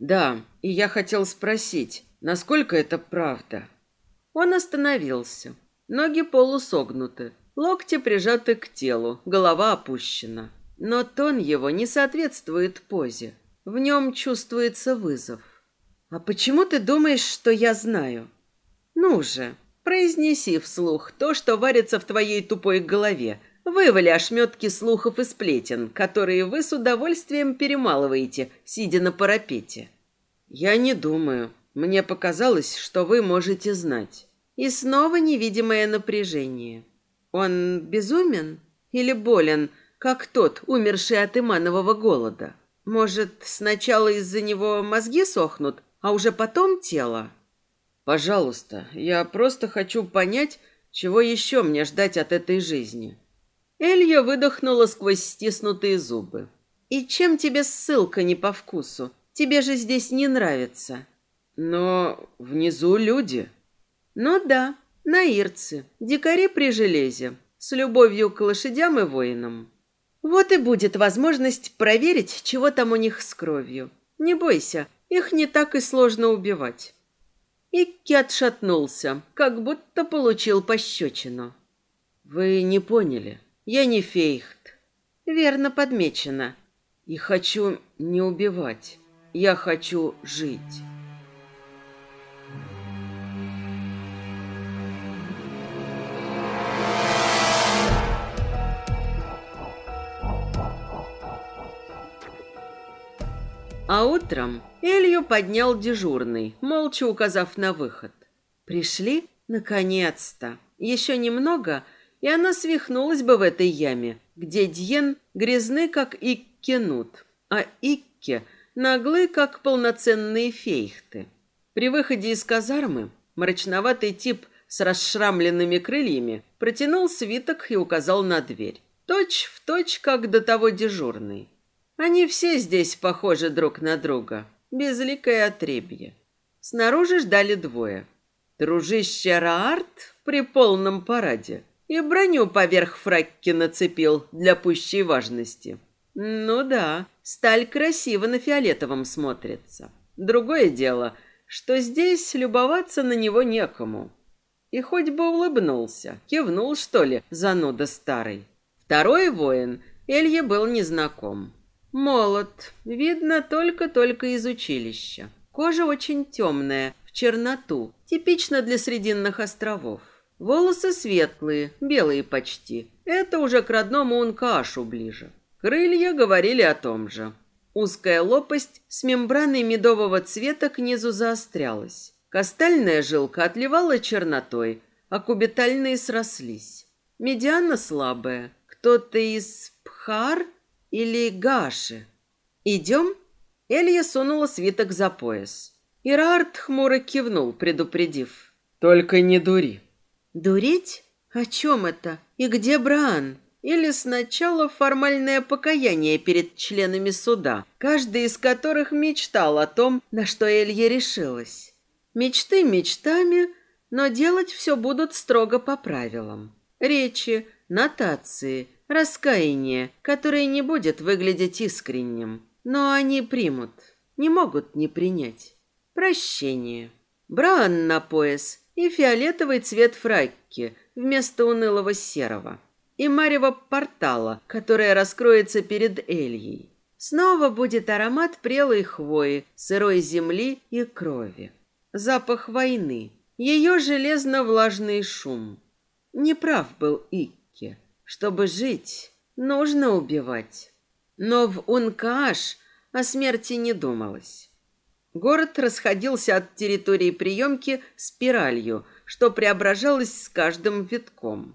Да, и я хотел спросить, насколько это правда? Он остановился. Ноги полусогнуты, локти прижаты к телу, голова опущена. Но тон его не соответствует позе. В нем чувствуется вызов. «А почему ты думаешь, что я знаю?» «Ну же, произнеси вслух то, что варится в твоей тупой голове. Вывали ошметки слухов и сплетен, которые вы с удовольствием перемалываете, сидя на парапете». «Я не думаю. Мне показалось, что вы можете знать». И снова невидимое напряжение. Он безумен или болен, как тот, умерший от иманового голода? Может, сначала из-за него мозги сохнут, а уже потом тело. Пожалуйста, я просто хочу понять, чего еще мне ждать от этой жизни. Элья выдохнула сквозь стиснутые зубы. И чем тебе ссылка не по вкусу? Тебе же здесь не нравится. Но внизу люди. Ну да, наирцы, дикари при железе, с любовью к лошадям и воинам. Вот и будет возможность проверить, чего там у них с кровью. Не бойся, их не так и сложно убивать. Икки отшатнулся, как будто получил пощечину. Вы не поняли. Я не фейхт. Верно подмечено. И хочу не убивать. Я хочу жить. А утром Элью поднял дежурный, молча указав на выход. Пришли? Наконец-то. Еще немного, и она свихнулась бы в этой яме, где Дьен грязны, как Иккенут, а Икке наглы, как полноценные фейхты. При выходе из казармы мрачноватый тип с расшрамленными крыльями протянул свиток и указал на дверь. Точь в точь, как до того дежурный. Они все здесь похожи друг на друга. Безликое отребье. Снаружи ждали двое. Дружище Раарт при полном параде. И броню поверх фракки нацепил для пущей важности. Ну да, сталь красиво на фиолетовом смотрится. Другое дело, что здесь любоваться на него некому. И хоть бы улыбнулся, кивнул, что ли, зануда старый. Второй воин Элье был незнаком. Молод, видно только-только из училища. Кожа очень темная, в черноту, типично для срединных островов. Волосы светлые, белые почти. Это уже к родному Ункашу ближе. Крылья говорили о том же. Узкая лопасть с мембраной медового цвета к низу заострялась. Костальная жилка отливала чернотой, а кубитальные срослись. Медиана слабая. Кто-то из Пхар или Гаши? Идем?» Элья сунула свиток за пояс. Ирард хмуро кивнул, предупредив. «Только не дури». «Дурить? О чем это? И где Бран? Или сначала формальное покаяние перед членами суда, каждый из которых мечтал о том, на что Элья решилась. Мечты мечтами, но делать все будут строго по правилам. Речи, нотации, Раскаяние, которое не будет выглядеть искренним, но они примут, не могут не принять. Прощение. Бран на пояс и фиолетовый цвет фракки вместо унылого серого. И марево портала, которая раскроется перед Эльей. Снова будет аромат прелой хвои, сырой земли и крови. Запах войны, ее железно-влажный шум. Неправ был Икки. Чтобы жить, нужно убивать. Но в Ункааш о смерти не думалось. Город расходился от территории приемки спиралью, что преображалось с каждым витком.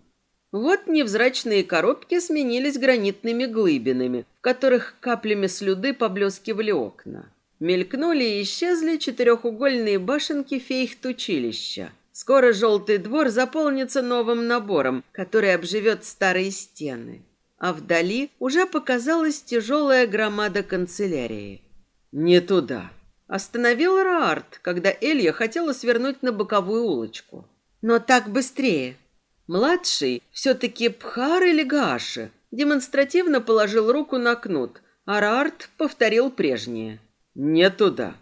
Вот невзрачные коробки сменились гранитными глыбинами, в которых каплями слюды поблескивали окна. Мелькнули и исчезли четырехугольные башенки фейхт-училища – Скоро желтый двор заполнится новым набором, который обживет старые стены. А вдали уже показалась тяжелая громада канцелярии. «Не туда», Остановил Раарт, когда Элья хотела свернуть на боковую улочку. Но так быстрее. Младший, все-таки Пхар или Гаши, демонстративно положил руку на кнут, а Раарт повторил прежнее. «Не туда».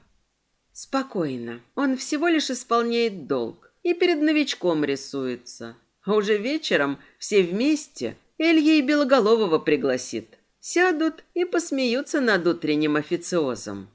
Спокойно. Он всего лишь исполняет долг и перед новичком рисуется. А уже вечером все вместе Элья и Белоголового пригласит. Сядут и посмеются над утренним официозом.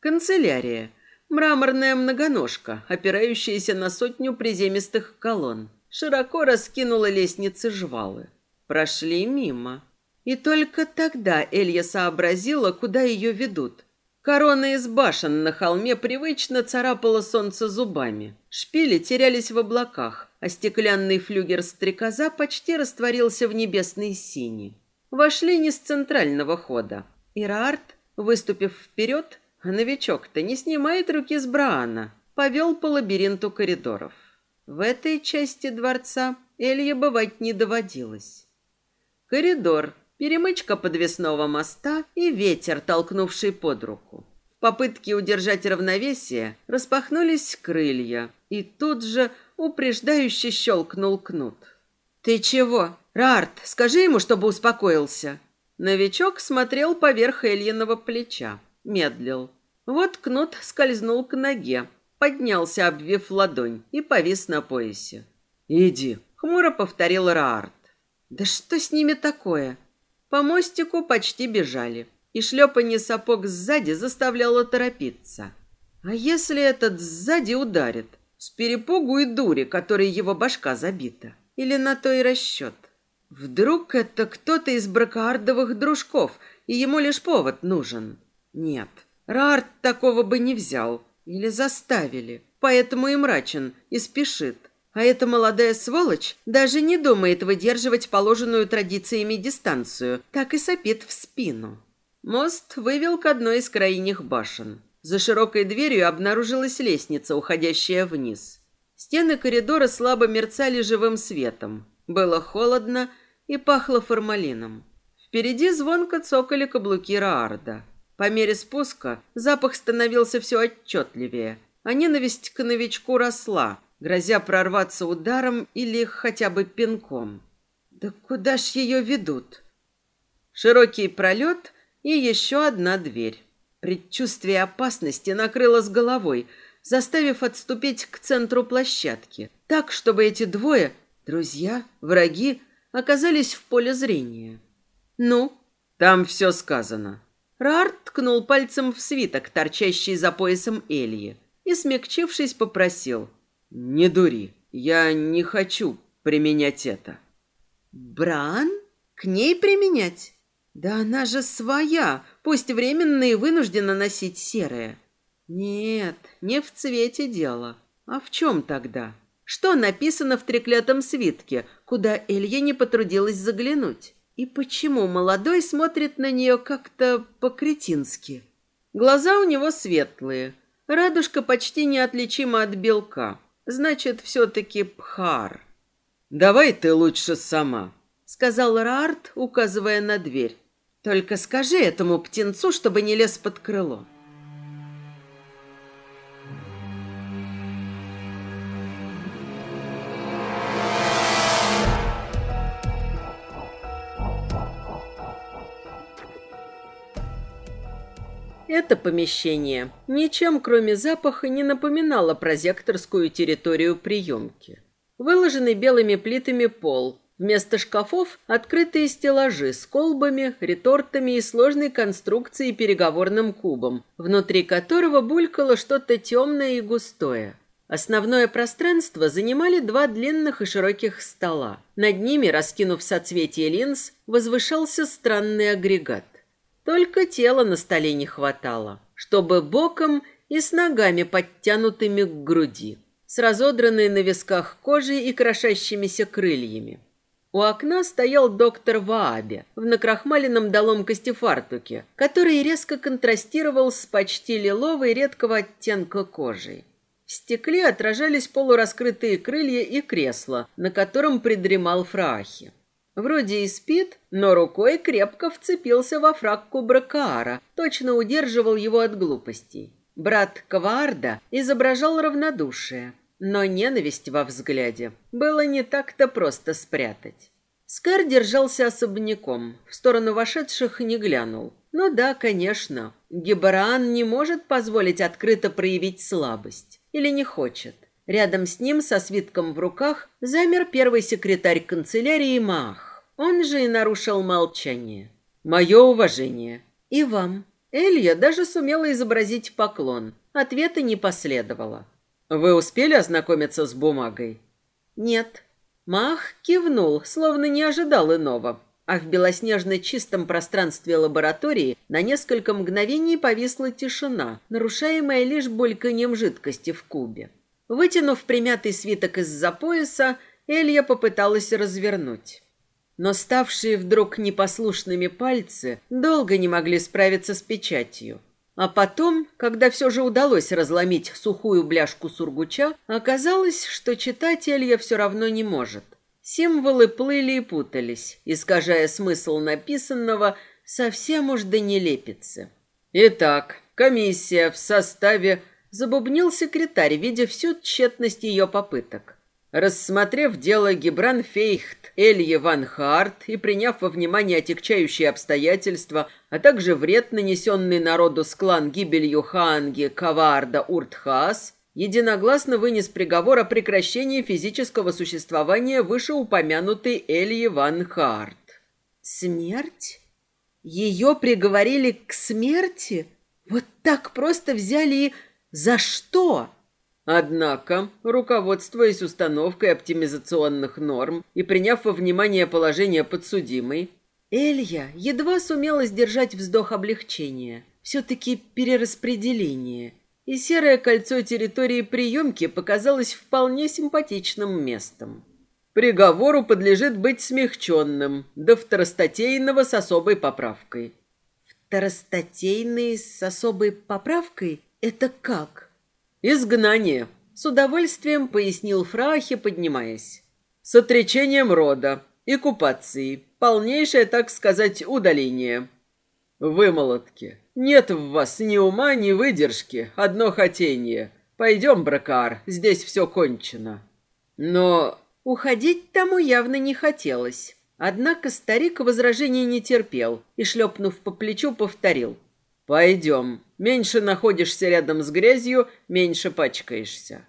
Канцелярия. Мраморная многоножка, опирающаяся на сотню приземистых колонн. Широко раскинула лестницы жвалы. Прошли мимо. И только тогда Элья сообразила, куда ее ведут – Корона из башен на холме привычно царапала солнце зубами. Шпили терялись в облаках, а стеклянный флюгер стрекоза почти растворился в небесной сине. Вошли не с центрального хода. Ираарт, выступив вперед, новичок-то не снимает руки с Браана, повел по лабиринту коридоров. В этой части дворца Элье бывать не доводилось. Коридор, перемычка подвесного моста и ветер, толкнувший под руку. В попытке удержать равновесие распахнулись крылья, и тут же упреждающе щелкнул кнут. «Ты чего? Рарт, скажи ему, чтобы успокоился!» Новичок смотрел поверх Эльиного плеча, медлил. Вот кнут скользнул к ноге, поднялся, обвив ладонь, и повис на поясе. «Иди», — хмуро повторил Раарт. Да что с ними такое? По мостику почти бежали, и шлепанье сапог сзади заставляло торопиться. А если этот сзади ударит? С перепугу и дури, которой его башка забита. Или на то и расчет. Вдруг это кто-то из бракоардовых дружков, и ему лишь повод нужен? Нет, Рарт такого бы не взял. Или заставили. Поэтому и мрачен, и спешит. А эта молодая сволочь даже не думает выдерживать положенную традициями дистанцию, так и сопит в спину. Мост вывел к одной из крайних башен. За широкой дверью обнаружилась лестница, уходящая вниз. Стены коридора слабо мерцали живым светом. Было холодно и пахло формалином. Впереди звонко цокали каблуки Раарда. По мере спуска запах становился все отчетливее, а ненависть к новичку росла, грозя прорваться ударом или хотя бы пинком. Да куда ж ее ведут? Широкий пролет и еще одна дверь. Предчувствие опасности накрыло с головой, заставив отступить к центру площадки, так, чтобы эти двое, друзья, враги, оказались в поле зрения. «Ну?» «Там все сказано». Рарт ткнул пальцем в свиток, торчащий за поясом Эльи, и, смягчившись, попросил – «Не дури, я не хочу применять это». «Бран? К ней применять? Да она же своя, пусть временно и вынуждена носить серое». «Нет, не в цвете дело. А в чем тогда? Что написано в треклятом свитке, куда Элья не потрудилась заглянуть? И почему молодой смотрит на нее как-то по-кретински?» Глаза у него светлые, радужка почти неотличима от белка. Значит, все-таки Пхар. «Давай ты лучше сама», — сказал Раарт, указывая на дверь. «Только скажи этому птенцу, чтобы не лез под крыло». Это помещение ничем, кроме запаха, не напоминало прозекторскую территорию приемки. Выложенный белыми плитами пол, вместо шкафов открытые стеллажи с колбами, ретортами и сложной конструкцией переговорным кубом, внутри которого булькало что-то темное и густое. Основное пространство занимали два длинных и широких стола. Над ними, раскинув соцветие линз, возвышался странный агрегат. Только тела на столе не хватало, чтобы боком и с ногами подтянутыми к груди, с разодранной на висках кожей и крошащимися крыльями. У окна стоял доктор Ваабе в накрахмаленном доломкости фартуке, который резко контрастировал с почти лиловой редкого оттенка кожей. В стекле отражались полураскрытые крылья и кресло, на котором придремал Фраахи. Вроде и спит, но рукой крепко вцепился во фракку Бракаара, точно удерживал его от глупостей. Брат Кварда изображал равнодушие, но ненависть во взгляде было не так-то просто спрятать. Скар держался особняком, в сторону вошедших не глянул. Ну да, конечно, Гибраан не может позволить открыто проявить слабость. Или не хочет. Рядом с ним, со свитком в руках, замер первый секретарь канцелярии Мах. Он же и нарушил молчание. «Мое уважение». «И вам». Элья даже сумела изобразить поклон. Ответа не последовало. «Вы успели ознакомиться с бумагой?» «Нет». Мах кивнул, словно не ожидал иного. А в белоснежно чистом пространстве лаборатории на несколько мгновений повисла тишина, нарушаемая лишь бульканьем жидкости в кубе. Вытянув примятый свиток из-за пояса, Элья попыталась развернуть. Но ставшие вдруг непослушными пальцы долго не могли справиться с печатью. А потом, когда все же удалось разломить сухую бляшку сургуча, оказалось, что читать Элья все равно не может. Символы плыли и путались, искажая смысл написанного совсем уж до нелепицы. Итак, комиссия в составе забубнил секретарь, видя всю тщетность ее попыток. Рассмотрев дело Гибран Фейхт, Элье Ван Харт и приняв во внимание отягчающие обстоятельства, а также вред, нанесенный народу с клан гибелью Хаанги Каварда Уртхас, единогласно вынес приговор о прекращении физического существования вышеупомянутой Эльи Ван Харт. Смерть? Ее приговорили к смерти? Вот так просто взяли и... За что? Однако, руководствуясь установкой оптимизационных норм и приняв во внимание положение подсудимой, Элья едва сумела сдержать вздох облегчения. Все-таки перераспределение. И серое кольцо территории приемки показалось вполне симпатичным местом. Приговору подлежит быть смягченным, до второстатейного с особой поправкой. Второстатейный с особой поправкой? Это как? Изгнание. С удовольствием пояснил Фрахе, поднимаясь. С отречением рода и купацией. Полнейшее, так сказать, удаление. Вымолотки. Нет в вас ни ума, ни выдержки, одно хотение. Пойдем, Бракар, здесь все кончено. Но Уходить тому явно не хотелось. Однако старик возражений не терпел и, шлепнув по плечу, повторил. «Пойдем. Меньше находишься рядом с грязью, меньше пачкаешься».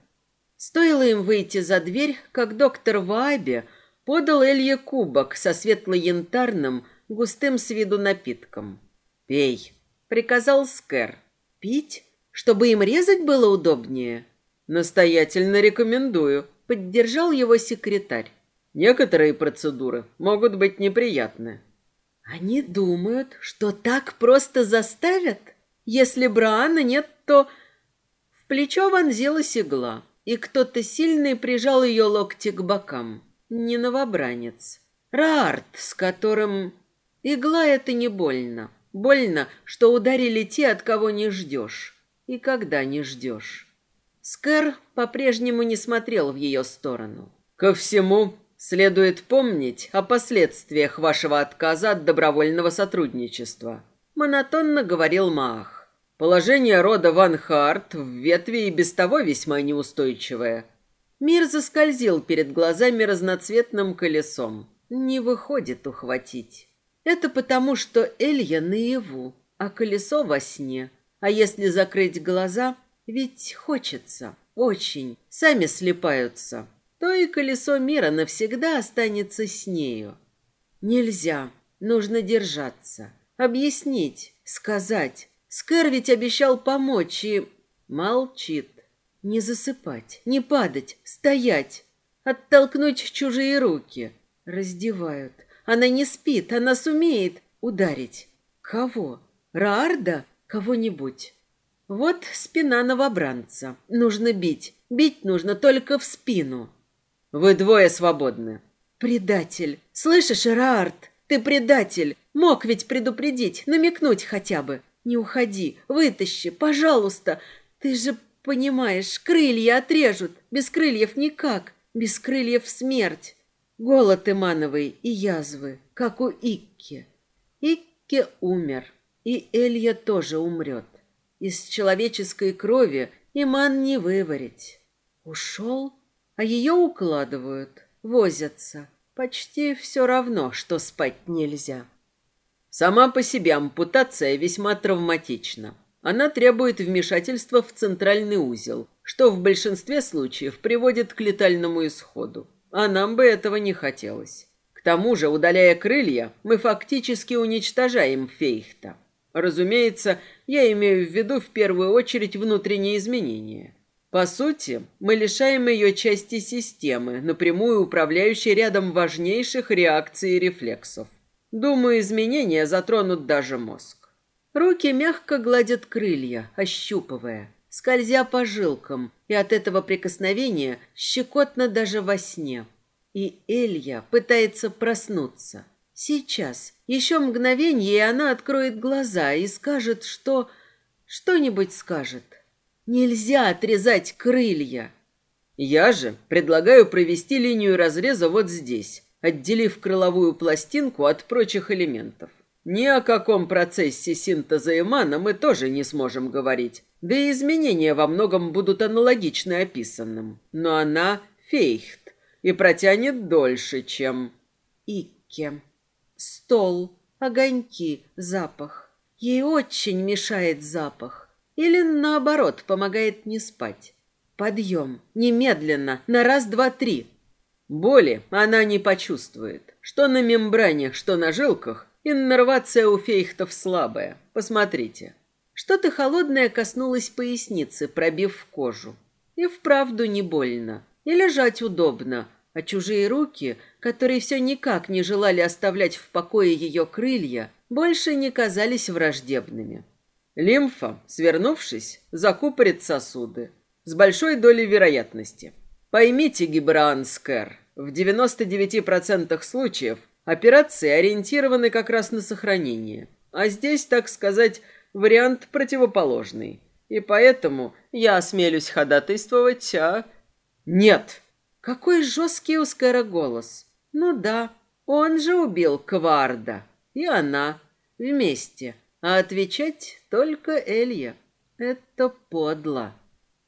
Стоило им выйти за дверь, как доктор Ваабе подал Элье кубок со светло-янтарным, густым с виду напитком. «Пей», — приказал Скэр. «Пить? Чтобы им резать было удобнее?» «Настоятельно рекомендую», Поддержал его секретарь. Некоторые процедуры могут быть неприятны. Они думают, что так просто заставят? Если Браана нет, то... В плечо вонзилась игла, и кто-то сильный прижал ее локти к бокам. Не новобранец. Раарт, с которым... Игла — это не больно. Больно, что ударили те, от кого не ждешь. И когда не ждешь. Скэр по-прежнему не смотрел в ее сторону. «Ко всему следует помнить о последствиях вашего отказа от добровольного сотрудничества», монотонно говорил Маах. «Положение рода Ван Харт в ветви и без того весьма неустойчивое». Мир заскользил перед глазами разноцветным колесом. Не выходит ухватить. Это потому, что Элья наяву, а колесо во сне. А если закрыть глаза, ведь хочется, очень, сами слепаются. То и колесо мира навсегда останется с нею. Нельзя, нужно держаться, объяснить, сказать. Скэр ведь обещал помочь и... Молчит. Не засыпать, не падать, стоять. Оттолкнуть чужие руки. Раздевают. Она не спит, она сумеет ударить. Кого? Раарда? Кого-нибудь. Вот спина новобранца. Нужно бить. Бить нужно только в спину. Вы двое свободны. Предатель. Слышишь, Раарт? Ты предатель. Мог ведь предупредить, намекнуть хотя бы. Не уходи, вытащи, пожалуйста. Ты же понимаешь, крылья отрежут. Без крыльев никак. Без крыльев смерть. Голод Имановый и язвы, как у Икки. Икки умер, и Элья тоже умрет. Из человеческой крови иман не выварить. Ушел, а ее укладывают, возятся. Почти все равно, что спать нельзя. Сама по себе ампутация весьма травматична. Она требует вмешательства в центральный узел, что в большинстве случаев приводит к летальному исходу. А нам бы этого не хотелось. К тому же, удаляя крылья, мы фактически уничтожаем Фейхта. Разумеется, я имею в виду в первую очередь внутренние изменения. По сути, мы лишаем ее части системы, напрямую управляющей рядом важнейших реакций и рефлексов. Думаю, изменения затронут даже мозг. Руки мягко гладят крылья, ощупывая, скользя по жилкам, и от этого прикосновения щекотно даже во сне. И Элья пытается проснуться – Сейчас, еще мгновенье, и она откроет глаза и скажет, что... Что-нибудь скажет. Нельзя отрезать крылья. Я же предлагаю провести линию разреза вот здесь, отделив крыловую пластинку от прочих элементов. Ни о каком процессе синтеза эмана мы тоже не сможем говорить, да и изменения во многом будут аналогичны описанным. Но она фейхт и протянет дольше, чем... Икке. Стол, огоньки, запах. Ей очень мешает запах. Или, наоборот, помогает не спать. Подъем. Немедленно. На раз, два, три. Боли она не почувствует. Что на мембране, что на жилках, иннервация у фейхтов слабая. Посмотрите. Что-то холодное коснулось поясницы, пробив кожу. И вправду не больно. И лежать удобно, а чужие руки, которые все никак не желали оставлять в покое ее крылья, больше не казались враждебными. Лимфа, свернувшись, закупорит сосуды. С большой долей вероятности. Поймите, Гибраан Скэр, в 99% случаев операции ориентированы как раз на сохранение. А здесь, так сказать, вариант противоположный. И поэтому я осмелюсь ходатайствовать о... Нет, какой жесткий у Скэра голос. Ну да, он же убил Кварда. И она. Вместе. А отвечать только Элья. Это подло.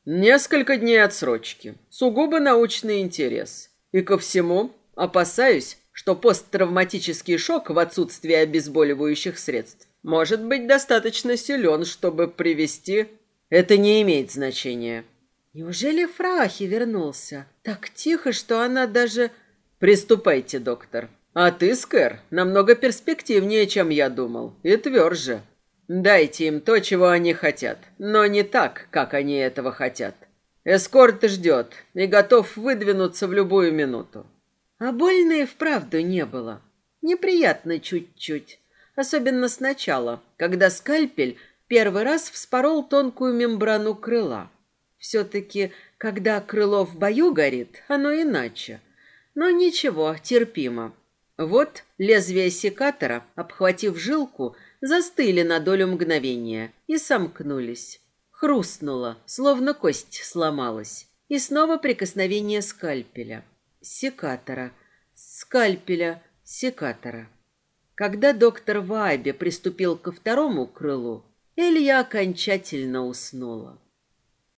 Несколько дней отсрочки. Сугубо научный интерес. И ко всему, опасаюсь, что посттравматический шок в отсутствии обезболивающих средств может быть достаточно силен, чтобы привести... Это не имеет значения. Неужели Фрахи вернулся? Так тихо, что она даже... Приступайте, доктор. А ты, Скэр, намного перспективнее, чем я думал, и тверже. Дайте им то, чего они хотят, но не так, как они этого хотят. Эскорт ждет и готов выдвинуться в любую минуту. А больно и вправду не было. Неприятно чуть-чуть. Особенно сначала, когда скальпель первый раз вспорол тонкую мембрану крыла. Все-таки, когда крыло в бою горит, оно иначе. Но ничего, терпимо. Вот лезвие секатора, обхватив жилку, застыли на долю мгновения и сомкнулись. Хрустнуло, словно кость сломалась. И снова прикосновение скальпеля. Секатора. Скальпеля. Секатора. Когда доктор Вайбе приступил ко второму крылу, Элья окончательно уснула.